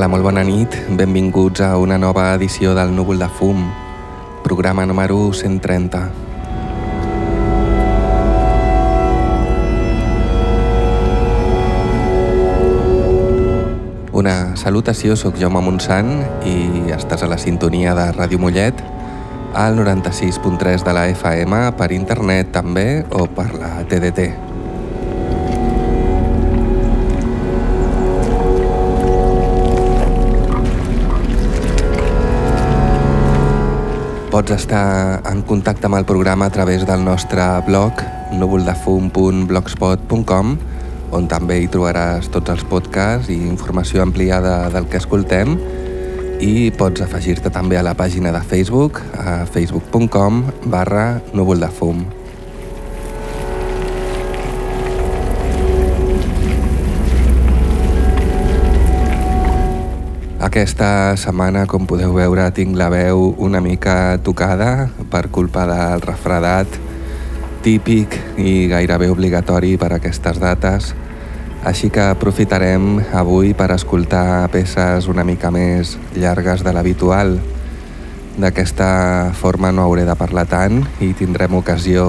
Hola, molt bona nit. Benvinguts a una nova edició del Núvol de Fum, programa número 130. Una salutació, sóc Jaume Montsant i estàs a la sintonia de Ràdio Mollet al 96.3 de la FM per internet també o per la TDT. Pots estar en contacte amb el programa a través del nostre blog núvoldefum.blogspot.com on també hi trobaràs tots els podcasts i informació ampliada del que escoltem i pots afegir-te també a la pàgina de Facebook a facebook.com barra núvoldefum. Aquesta setmana, com podeu veure, tinc la veu una mica tocada per culpa del refredat típic i gairebé obligatori per a aquestes dates, així que aprofitarem avui per escoltar peces una mica més llargues de l'habitual. D'aquesta forma no hauré de parlar tant i tindrem ocasió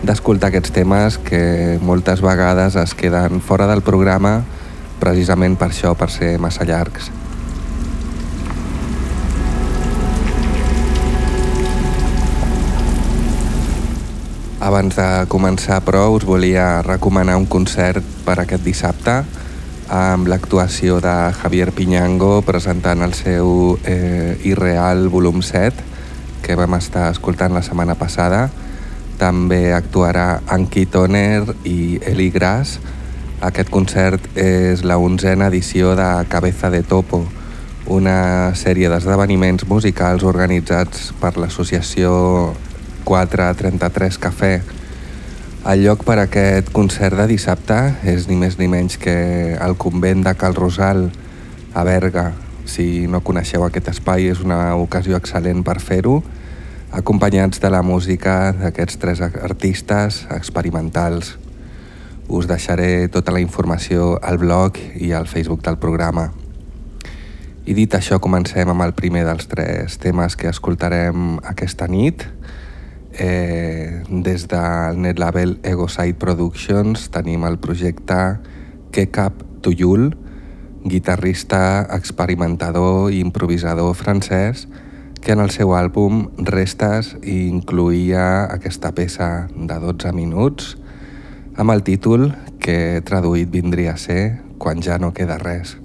d'escoltar aquests temes que moltes vegades es queden fora del programa precisament per això, per ser massa llargs. Abans de començar, però, us volia recomanar un concert per aquest dissabte amb l'actuació de Javier Piñango presentant el seu eh, Irreal volum 7 que vam estar escoltant la setmana passada. També actuarà Anki Toner i Eli Gras. Aquest concert és la onzena edició de Cabeza de Topo, una sèrie d'esdeveniments musicals organitzats per l'associació 433 Cafè. El lloc per a aquest concert de dissabte és ni més ni menys que el convent de Cal Rosal, a Berga. Si no coneixeu aquest espai és una ocasió excel·lent per fer-ho, acompanyats de la música d'aquests tres artistes experimentals. Us deixaré tota la informació al blog i al Facebook del programa. I dit això, comencem amb el primer dels tres temes que escoltarem aquesta nit, Eh, des del netlabel Egoside Productions tenim el projecte Kekap Tuyul, guitarrista, experimentador i improvisador francès que en el seu àlbum Restes incluïa aquesta peça de 12 minuts amb el títol que traduït vindria a ser Quan ja no queda res.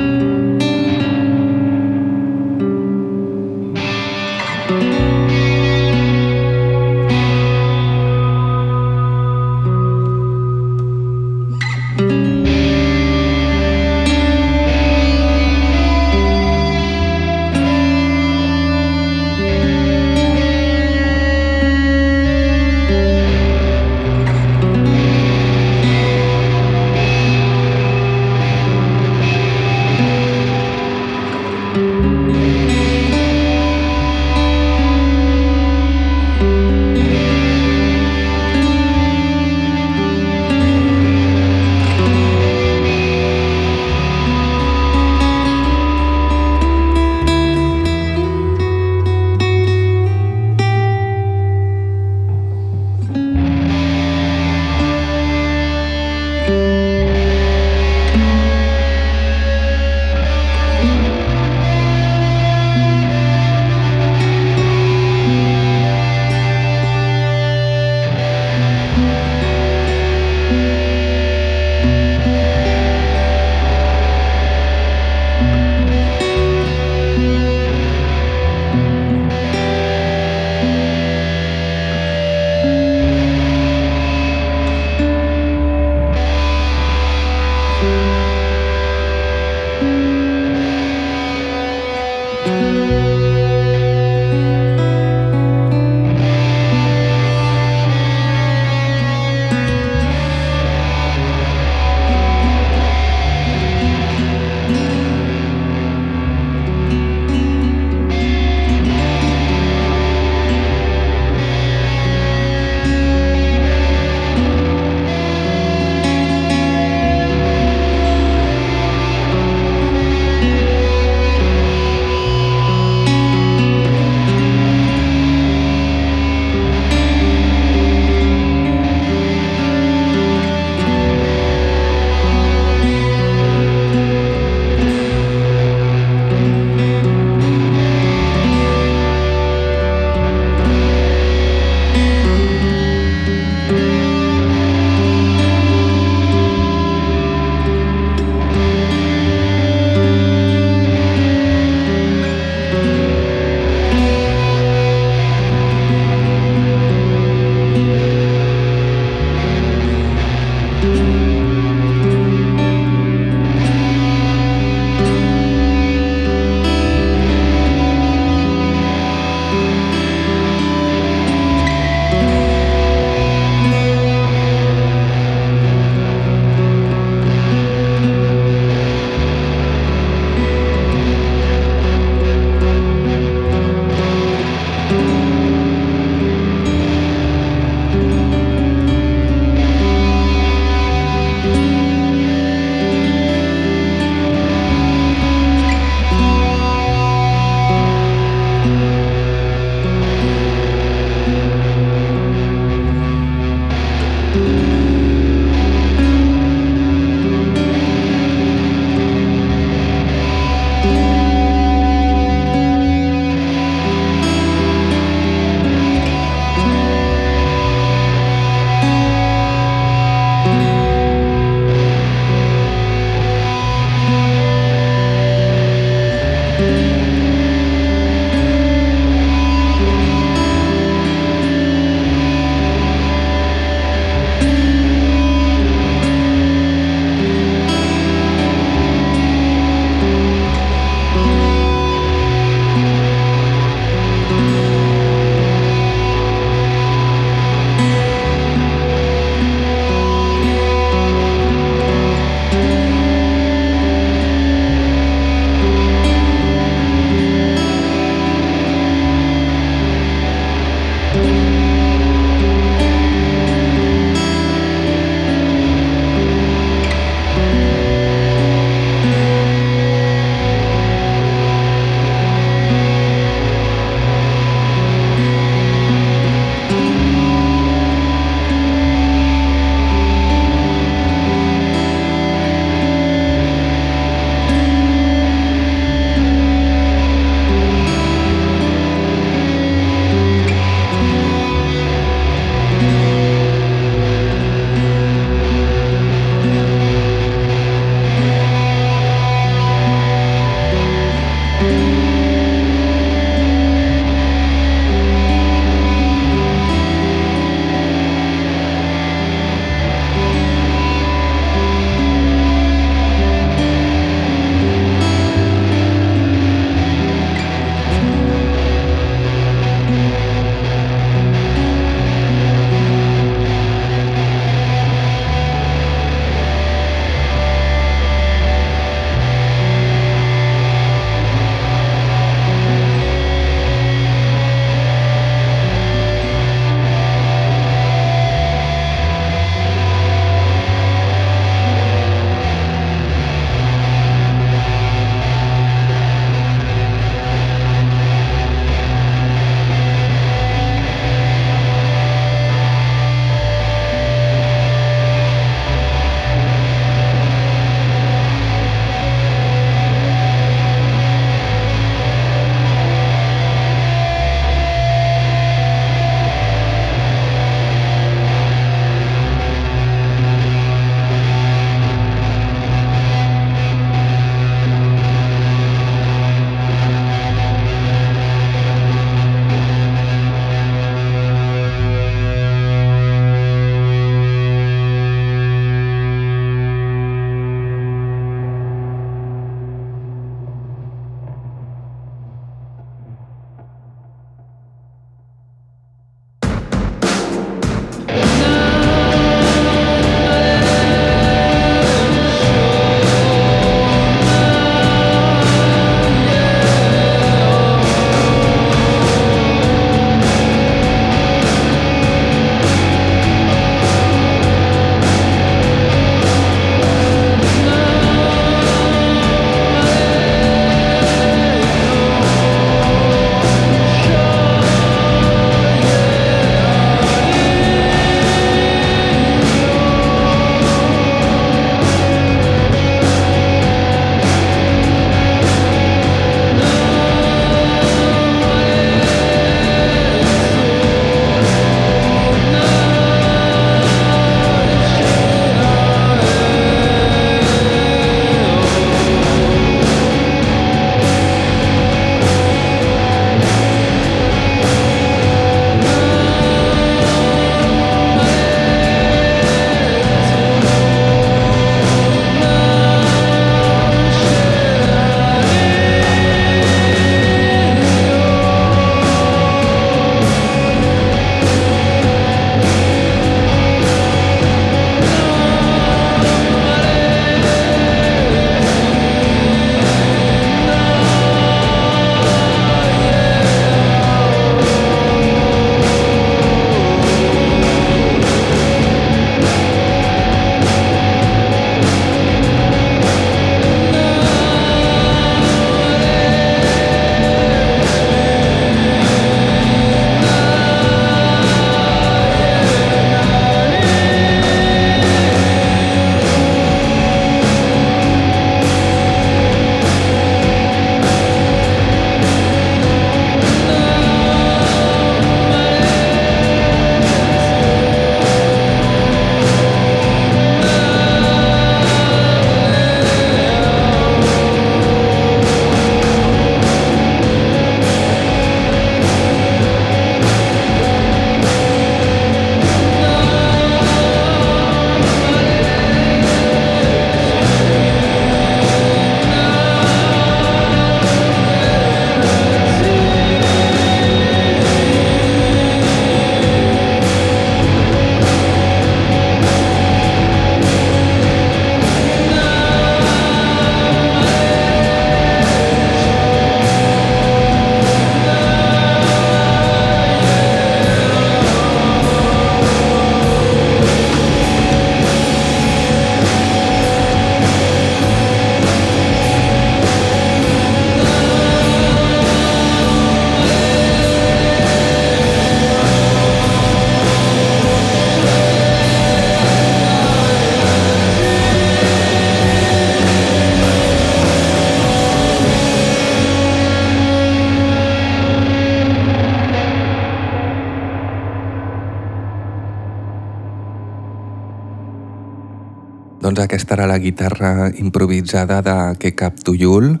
Doncs aquesta era la guitarra improvisada de Que Cap Tuyul,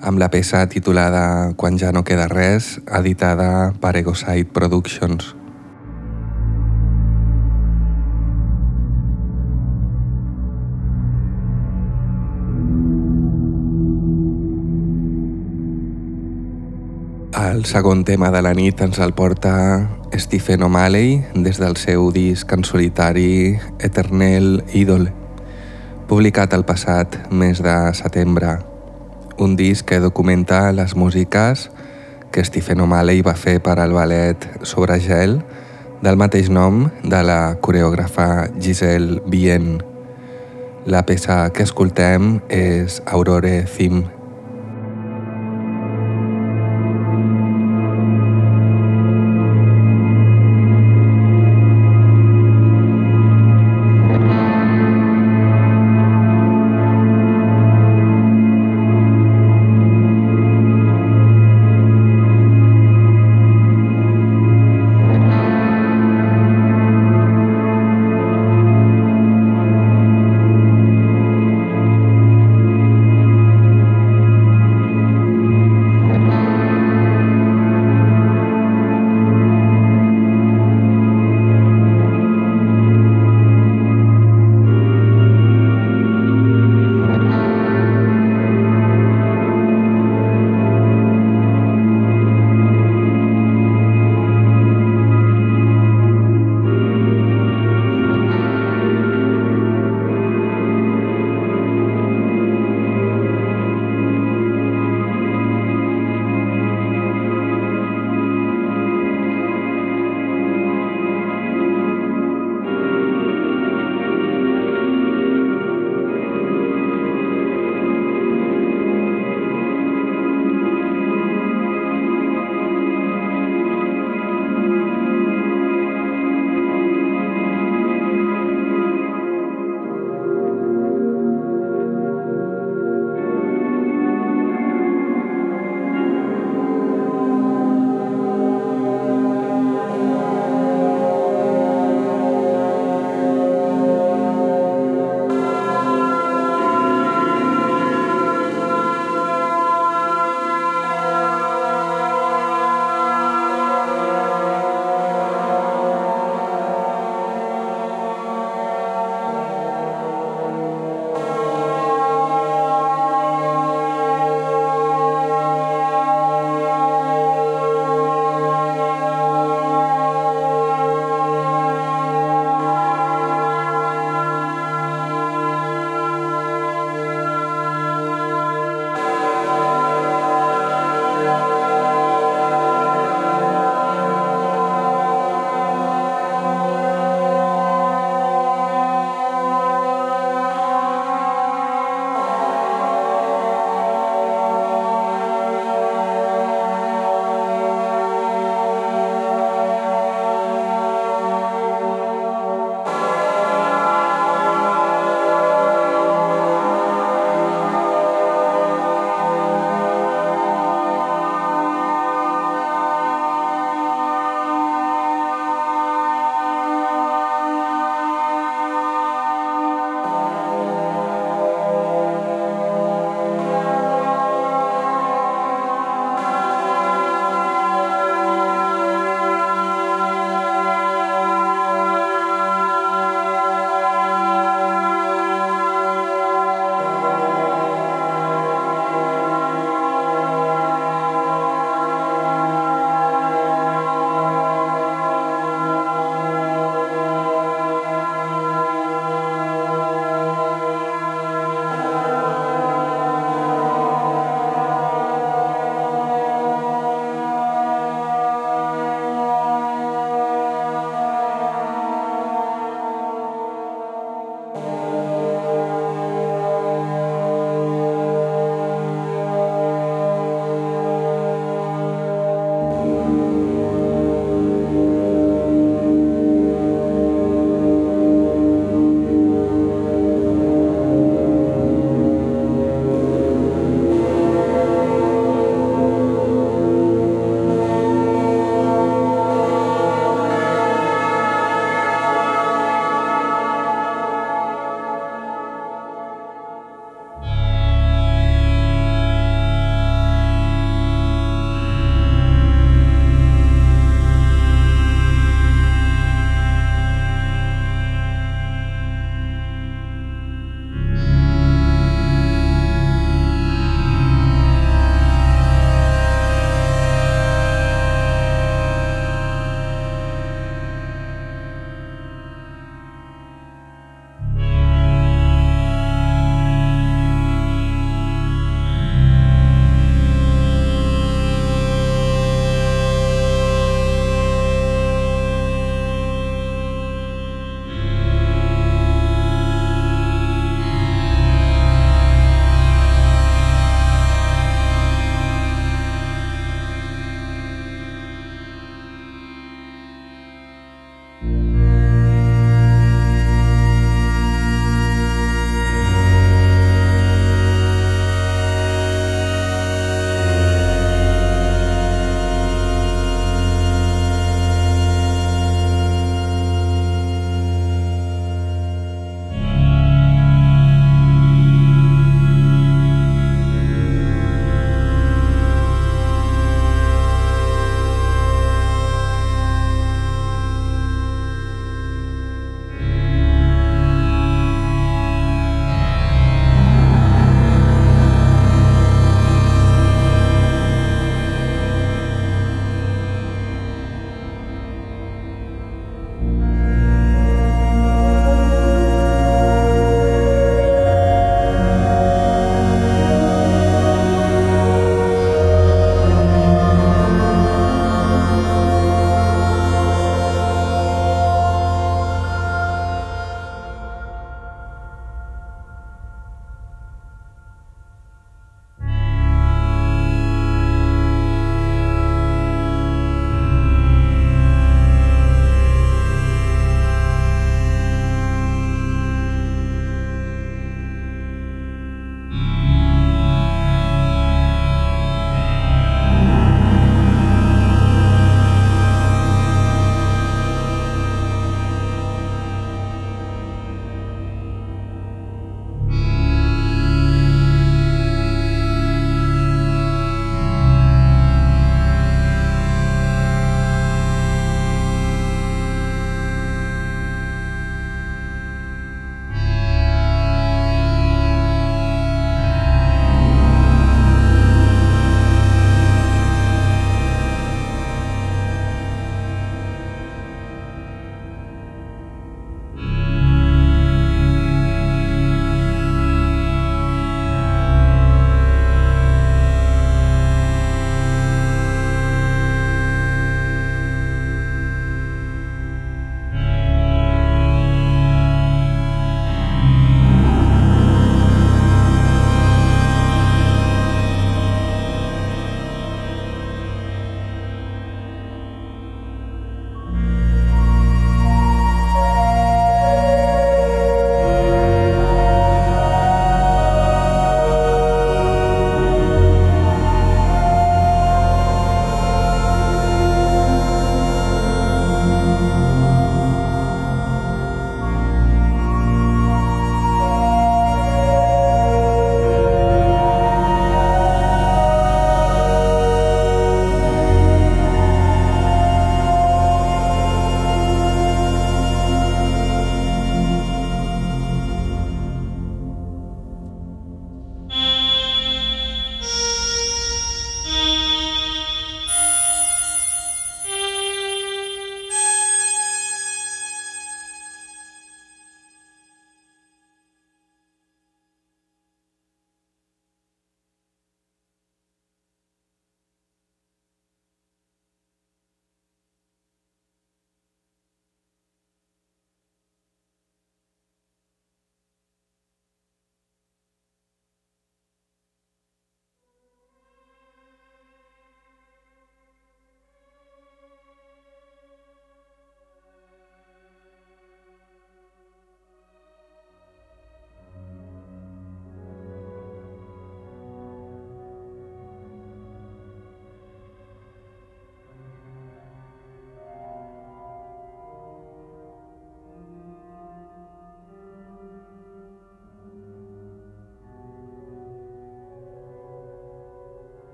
amb la peça titulada Quan ja no queda res, editada per Egoside Productions. El segon tema de la nit ens el porta Stephen O'Malley des del seu disc en solitari Eternal Idol, publicat el passat mes de setembre. Un disc que documenta les músiques que Stephen O'Malley va fer per al ballet sobre gel del mateix nom de la coreògrafa Giselle Bien. La peça que escoltem és Aurore Theme.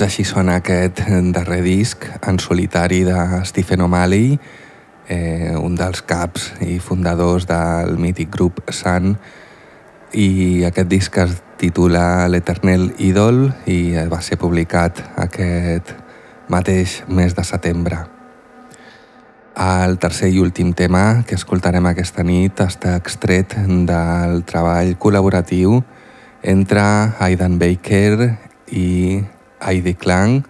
Doncs així sona aquest darrer disc en solitari de Stephen O'Malley, eh, un dels caps i fundadors del mític grup Sun, i aquest disc es titula L'Eternel Idol i va ser publicat aquest mateix mes de setembre. El tercer i últim tema que escoltarem aquesta nit està extret del treball col·laboratiu entre Aidan Baker i Heidi Klang,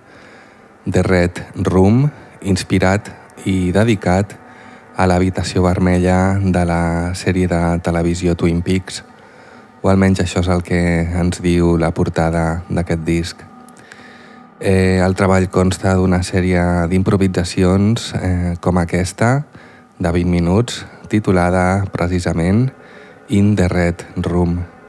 The Red Room, inspirat i dedicat a l'habitació vermella de la sèrie de televisió Twin Peaks, o almenys això és el que ens diu la portada d'aquest disc. Eh, el treball consta d'una sèrie d'improvisacions eh, com aquesta, de 20 minuts, titulada precisament In the Red Room.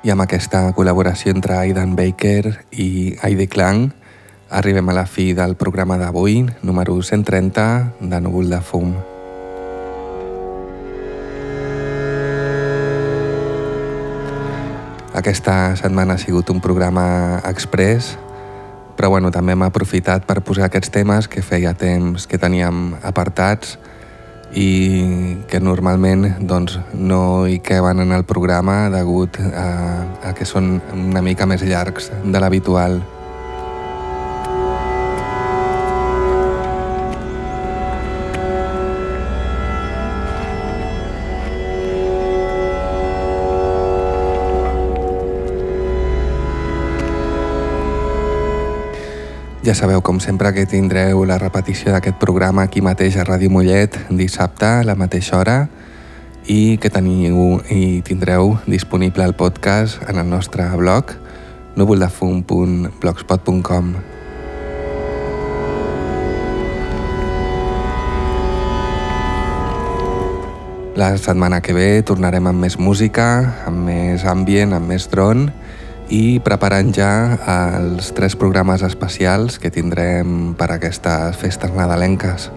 I amb aquesta col·laboració entre Aidan Baker i Heidi Klang arribem a la fi del programa d'avui, número 130 de Núvol de Fum. Aquesta setmana ha sigut un programa express, però bueno, també hem aprofitat per posar aquests temes que feia temps que teníem apartats i que normalment doncs, no hi queben en el programa degut a, a que són una mica més llargs de l'habitual. Ja sabeu, com sempre, que tindreu la repetició d'aquest programa aquí mateix a Ràdio Mollet dissabte a la mateixa hora i que teniu i tindreu disponible el podcast en el nostre blog núvoldefum.blogspot.com La setmana que ve tornarem amb més música, amb més ambient, amb més drone i preparant ja els tres programes especials que tindrem per aquestes festes nadalenques.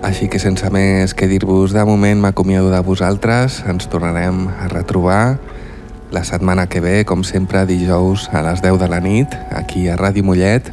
Així que sense més que dir-vos de moment m'acomiado de vosaltres, ens tornarem a retrobar la setmana que ve, com sempre, dijous a les 10 de la nit, aquí a Ràdio Mollet,